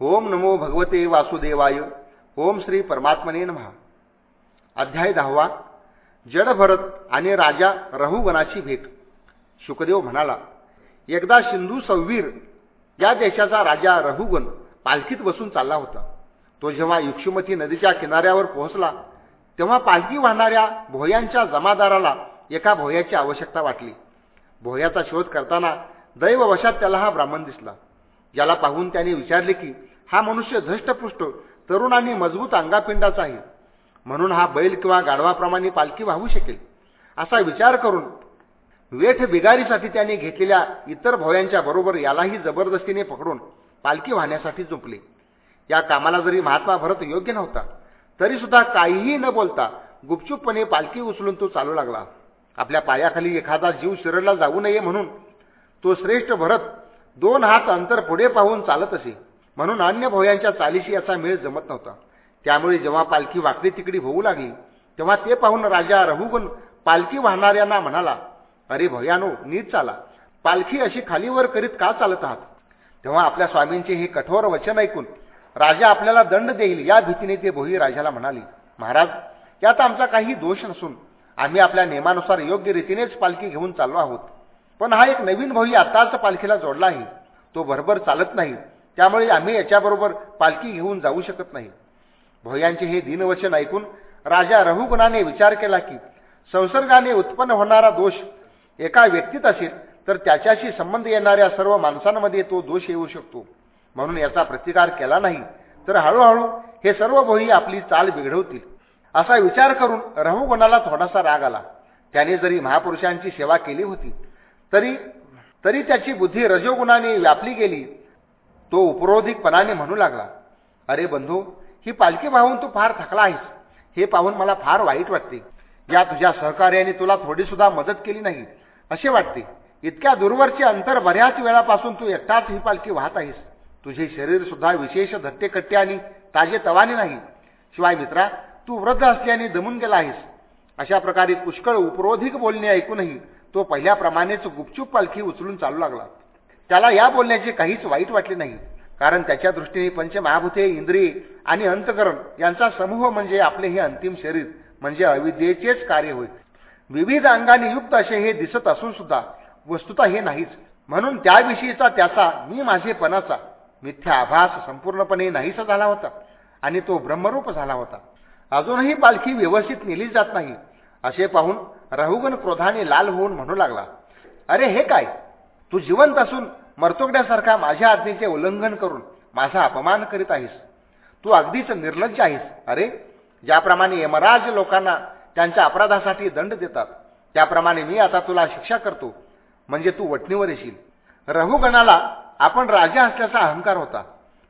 ओम नमो भगवते वासुदेवाय. ओम श्री परमात्मने महा अध्याय दहावा. जडभरत आणि राजा रहुगणाची भेट. शुकदेव म्हणाला एकदा सिंधू सव्वीर या देशाचा राजा रहुगण पालखीत बसून चालला होता. तो जेव्हा युक्षुमती नदीच्या किनाऱ्यावर पोहोचला तेव्हा पालखी वाहणाऱ्या भोयांच्या जमादाराला एका भोयाची आवश्यकता वाटली. भोयाचा शोध करताना दैववशात त्याला हा ब्राह्मण दिसला. ज्याला पाहून त्याने विचारले की हा मनुष्य धष्टपुष्ट तरुण आणि मजबूत अंगापिंडाचा आहे म्हणून हा बैल किंवा गाढवाप्रमाणे पालखी वाहू शकेल. असा विचार करून वेठ बिगारीसाठी त्याने घेतलेल्या इतर भव्यांच्या बरोबर यालाही जबरदस्तीने पकडून पालखी वाहण्यासाठी झोपले. या कामाला जरी महात्मा भरत योग्य नव्हता तरी सुद्धा काहीही न बोलता गुपचूपपणे पालखी उचलून तो चालू लागला. आपल्या पायाखाली एखादा जीव शिरडला जाऊ नये म्हणून तो श्रेष्ठ भरत दोन हात अंतर पुढे पाहून चालत असे. म्हणून अन्य भोयांच्या चालीशी याचा मेळ जमत नव्हता. त्यामुळे जेव्हा पालखी वाकडी तिकडी होऊ लागली तेव्हा ते पाहून राजा रघुगण पालखी वाहणाऱ्यांना म्हणाला अरे भयानो नीट चाला. पालखी अशी खालीवर करीत का चालत आहात? तेव्हा आपल्या स्वामींचे हे कठोर वचन ऐकून राजा आपल्याला दंड देईल या भीतीने ते भोई राजाला म्हणाले महाराज यात आमचा काही दोष नसून आम्ही आपल्या नियमानुसार योग्य रीतीनेच पालखी घेऊन चाललो आहोत. पण हा एक नवीन भोई आताच पालखीला जोडला आहे. तो भरभर चालत नाही. त्यामुळे आम्ही याच्याबरोबर पालखी घेऊन जाऊ शकत नाही. भोयांचे हे दिनवचन ऐकून राजा रघुगुणाने विचार केला की संसर्गाने उत्पन्न होणारा दोष एका व्यक्तीत असेल तर त्याच्याशी संबंध येणाऱ्या सर्व माणसांमध्ये तो दोष येऊ शकतो. म्हणून याचा प्रतिकार केला नाही तर हळूहळू हे सर्व भोई आपली चाल बिघडवतील. असा विचार करून रहुगुणाला थोडासा राग आला. त्याने जरी महापुरुषांची सेवा केली होती तरी तरी त्याची बुद्धी रजोगुणाने व्यापली गेली तो उपरोधिकपणाने म्हणू लागला अरे बंधू ही पालखी वाहून तू फार थकला आहेस. हे पाहून मला फार वाईट वाटते. या तुझ्या सहकार्याने तुला थोडीसुद्धा मदत केली नाही. असे वाटते. इतक्या दूरवरचे अंतर बऱ्याच वेळापासून तू एकटाच ही पालखी वाहत आहेस. तुझे शरीर सुद्धा विशेष धट्टेकट्टे आणि ताजे तवाने नाही. शिवाय मित्रा तू वृद्ध असल्याने दमून गेला आहेस. अशा प्रकारे पुष्कळ उपरोधिक बोलणे ऐकूनही तो पहिल्याप्रमाणेच गुपचूप पालखी उचलून चालू लागला. त्याला या बोलण्याचे काहीच वाईट वाटले नाही. कारण त्याच्या दृष्टीने पंचमहाभूते इंद्रिय आणि अंतकरण यांचा समूह म्हणजे आपले हे अंतिम शरीर म्हणजे अविद्येचेच कार्य होय. विविध अंगाने युक्त असे हे दिसत असून सुद्धा वस्तुता हे नाहीच. म्हणून त्याविषयीचा त्याचा मी माझेपणाचा मिथ्या आभास संपूर्णपणे नाहीसा झाला होता आणि तो ब्रह्मरूप झाला होता. अजूनही पालखी व्यवस्थित नेली जात नाही. असे पाहून राहुगण क्रोधाने लाल होऊन म्हणू लागला अरे हे काय? तू जिवंत असून मर्तोगड्यासारखा माझ्या आज्ञेचे उल्लंघन करून माझा अपमान करीत आहेस. तू अगदीच निर्लज्ज आहेस. अरे ज्याप्रमाणे यमराज लोकांना त्यांच्या अपराधासाठी दंड देतात त्याप्रमाणे मी आता तुला शिक्षा करतो. म्हणजे तू वटणीवर येशील. रघुगणाला आपण राजा असल्याचा अहंकार होता.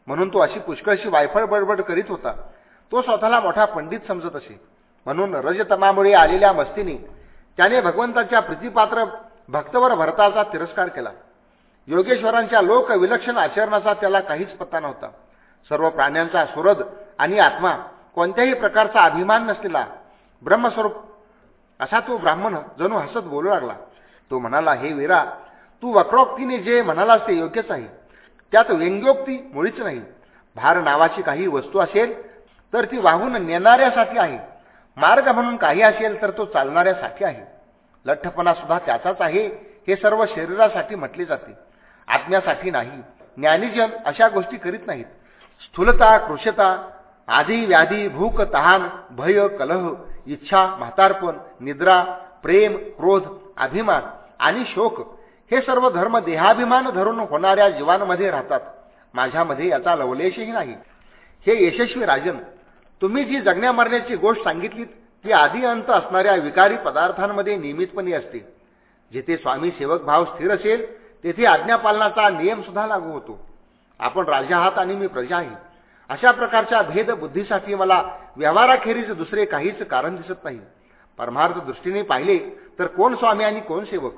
म्हणून तो अशी पुष्कळशी वायफळ बडबड करीत होता. तो स्वतःला मोठा पंडित समजत असे. म्हणून रजतमामुळे आलेल्या मस्तीने त्याने भगवंताच्या प्रीतीपात्र भक्तवर भरताचा तिरस्कार केला. योगेश्वरांच्या लोक विलक्षण आचरणाचा त्याला काहीच पत्ता नव्हता. सर्व प्राण्यांचा सुरद आणि आत्मा कोणत्याही प्रकारचा अभिमान नसलेला ब्रह्मस्वरूप असा तो ब्राह्मण जणू हसत बोलू लागला. तो म्हणाला हे वीरा तू वक्रोक्तीने जे म्हणालास ते योग्यच आहे. त्यात व्यंग्योक्ती मुळीच नाही. भार नावाची काही वस्तू असेल तर ती वाहून नेणाऱ्यासाठी आहे. मार्ग म्हणून काही असेल तर तो चालणाऱ्यासाठी आहे. लठ्ठपणा सुद्धा त्याचाच आहे. हे सर्व शरीरासाठी म्हटले जाते. आज्ञासाठी नाही. ज्ञानीजन अशा गोष्टी करीत नाहीत. स्थूलता कृशता आधी व्याधी भूक तहान भय कलह इच्छा म्हातारपण निद्रा प्रेम क्रोध अभिमान आणि शोक हे सर्व धर्म देहाभिमान धरून होणाऱ्या जीवांमध्ये राहतात. माझ्यामध्ये याचा लवलेशही नाही. हे यशस्वी राजन तुम्ही जी जगण्या मरण्याची गोष्ट सांगितलीत ती आधी अंत असणाऱ्या विकारी पदार्थांमध्ये नियमितपणे असते. जिथे स्वामी सेवक भाव स्थिर असेल तेथे आज्ञापालनाचा नियम सुद्धा लागू होतो. आपण राजा आहात आणि मी प्रजा आहे. अशा प्रकारच्या भेद बुद्धीसाठी मला व्यवहाराखेरीज दुसरे काहीच कारण दिसत नाही. परमार्थ दृष्टीने पाहिले तर कोण स्वामी आणि कोण सेवक?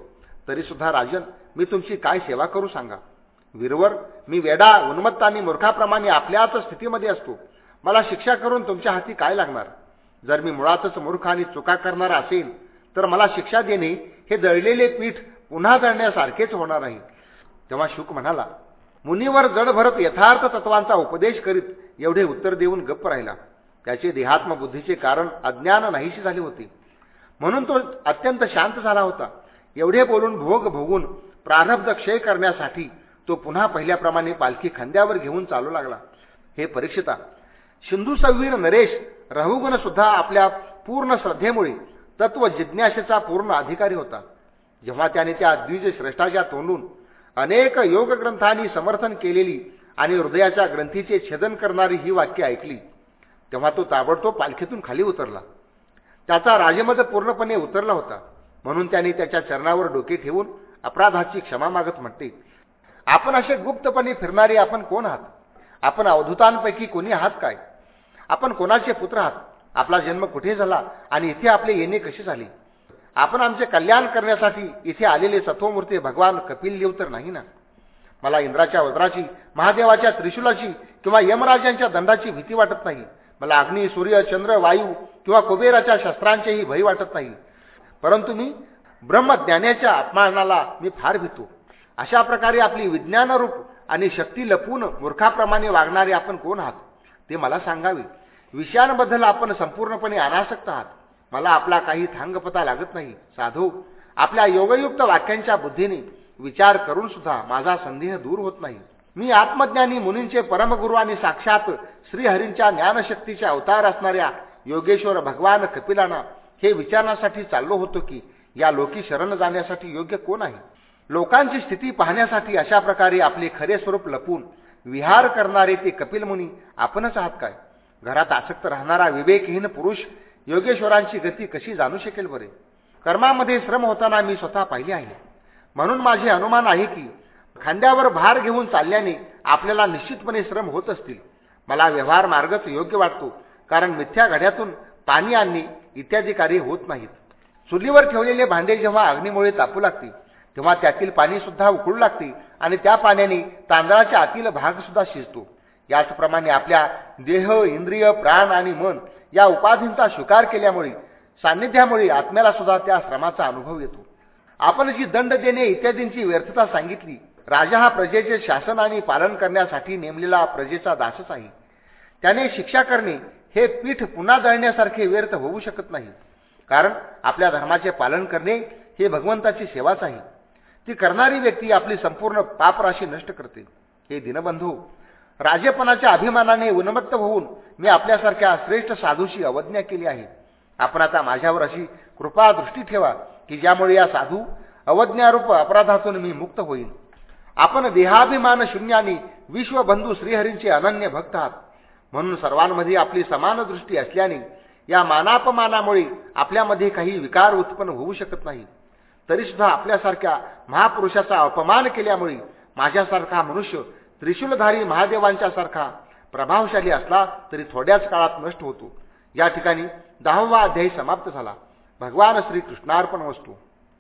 तरी सुद्धा राजन मी तुमची काय सेवा करू सांगा? वीरवर मी वेडा उन्मत्त आणि मूर्खाप्रमाणे आपल्याच स्थितीमध्ये असतो. मला शिक्षा करून तुमच्या हाती काय लागणार? जर मी मुळातच मूर्ख आणि चुका करणारा असेल तर मला शिक्षा देणे हे दळलेले पीठ पुन्हा दळण्यासारखेच होणार आहे. तेव्हा शुक म्हणाला मुनीवर जड भरत यथार्थ तत्वांचा उपदेश करीत एवढे उत्तर देऊन गप्प राहिला. त्याचे देहात्मबुद्धीचे कारण अज्ञान नाहीशी झाले होते. म्हणून तो अत्यंत शांत झाला होता. एवढे बोलून भोग भोगून प्रारब्ध क्षय करण्यासाठी तो पुन्हा पहिल्याप्रमाणे पालखी खांद्यावर घेऊन चालू लागला. हे परीक्षिता सिंधुसवीर नरेश रहुगुण सुद्धा आपल्या पूर्ण श्रद्धेमुळे तत्व जिज्ञासेचा पूर्ण अधिकारी होता. जेव्हा त्याने त्या द्विज श्रेष्ठाच्या तोंडून अनेक योग ग्रंथांनी समर्थन केलेली आणि हृदयाच्या ग्रंथीचे छेदन करणारी ही वाक्य ऐकली तेव्हा तो ताबडतोब पालखीतून खाली उतरला. त्याचा राजमद पूर्णपणे उतरला होता. म्हणून त्याने त्याच्या चरणावर डोके ठेवून अपराधाची क्षमा मागत म्हणते आपण असे गुप्तपणे फिरणारे आपण कोण आहात? आपण अवधूतांपैकी कोणी आहात काय? आपण कोणाचे पुत्र आहात? आपला जन्म कुठे झाला? आणि इथे आपले येणे कसे झाले? आपण आमचे कल्याण करण्यासाठी इथे आलेले सत्वमूर्ती भगवान कपिल देव तर नाही ना? मला इंद्राच्या वज्राची महादेवाच्या त्रिशूलाची किंवा यमराजांच्या दंडाची भीती वाटत नाही. मला अग्नी सूर्य चंद्र वायू किंवा कुबेराच्या शस्त्रांचेही भय वाटत नाही. परंतु मी ब्रह्मज्ञानाच्या अपमानाला मी फार भीतो. अशा प्रकारे आपली विज्ञानरूप आणि शक्ती लपून मूर्खाप्रमाणे वागणारे आपण कोण आहात? ते मला सांगावे. विषयांबद्दल आपण संपूर्णपणे अनासक्त आहात. मला आपला काही थांगपता लागत नाही. साधू आपल्या योगयुक्त वाक्यांच्या बुद्धीने विचार करून सुद्धा माझा संदेह दूर होत नाही. मी आत्मज्ञानी मुनींचे परमगुरू आणि साक्षात श्रीहरींच्या ज्ञानशक्तीचे अवतार असणाऱ्या योगेश्वर भगवान कपिलांना हे विचारण्यासाठी चाललो होतो की या लोकी शरण जाण्यासाठी योग्य कोण आहे? लोकांची स्थिती पाहण्यासाठी अशा प्रकारे आपले खरे स्वरूप लपून विहार करणारे ते कपिल मुनी आपणच आहात काय? घरात आसक्त राहणारा विवेकहीन पुरुष योगेश्वरांची गती कशी जाणू शकेल बरे? कर्मामध्ये श्रम होताना मी स्वतः पाहिले आहे. म्हणून माझे अनुमान आहे की खांद्यावर भार घेऊन चालल्याने आपल्याला निश्चितपणे श्रम होत असतील. मला व्यवहार मार्गच योग्य वाटतो कारण मिथ्या घड्यातून पाणी आणणे इत्यादी कार्य होत नाहीत. चुलीवर ठेवलेले भांडे जेव्हा अग्नीमुळे तापू लागते तेव्हा त्यातील पाणी सुद्धा उकळू लागते आणि त्या पाण्याने तांदळाच्या आतील भाग सुद्धा शिजतो. याचप्रमाणे आपल्या देह इंद्रिय प्राण आणि मन या उपाधींचा स्वीकार केल्यामुळे सान्निध्यामुळे आत्म्याला सुद्धा त्या श्रमाचा अनुभव येतो. आपण जी दंड देणे इत्यादींची व्यर्थता सांगितली राजा हा प्रजेचे शासन आणि पालन करण्यासाठी नेमलेला प्रजेचा दासच आहे. त्याने शिक्षा करणे हे पीठ पुन्हा दळण्यासारखे व्यर्थ होऊ शकत नाही. कारण आपल्या धर्माचे पालन करणे हे भगवंताची सेवाच आहे. ती करणारी व्यक्ती आपली संपूर्ण पापराशी नष्ट करते. हे दिनबंधू राजेपणाच्या अभिमानाने उन्मत्त होऊन मी आपल्यासारख्या श्रेष्ठ साधूशी अवज्ञा केली आहे. आपण आता माझ्यावर अशी कृपा दृष्टी ठेवा की ज्यामुळे या साधू अवज्ञारूप अपराधातून मी मुक्त होईल आपण देहाभिमान शून्याने विश्वबंधू श्रीहरींचे अनन्य भक्त आहात. म्हणून सर्वांमध्ये आपली समान दृष्टी असल्याने या मानापमानामुळे आपल्यामध्ये काही विकार उत्पन्न होऊ शकत नाही. तरीसुद्धा आपल्यासारख्या महापुरुषाचा अपमान केल्यामुळे माझ्यासारखा मनुष्य त्रिशूलधारी महादेवांच्या सारखा प्रभावशाली असला तरी थोड्याच काळात नष्ट होतो. या ठिकाणी दहावा अध्यायी समाप्त झाला. भगवान श्रीकृष्णार्पण वस्तू.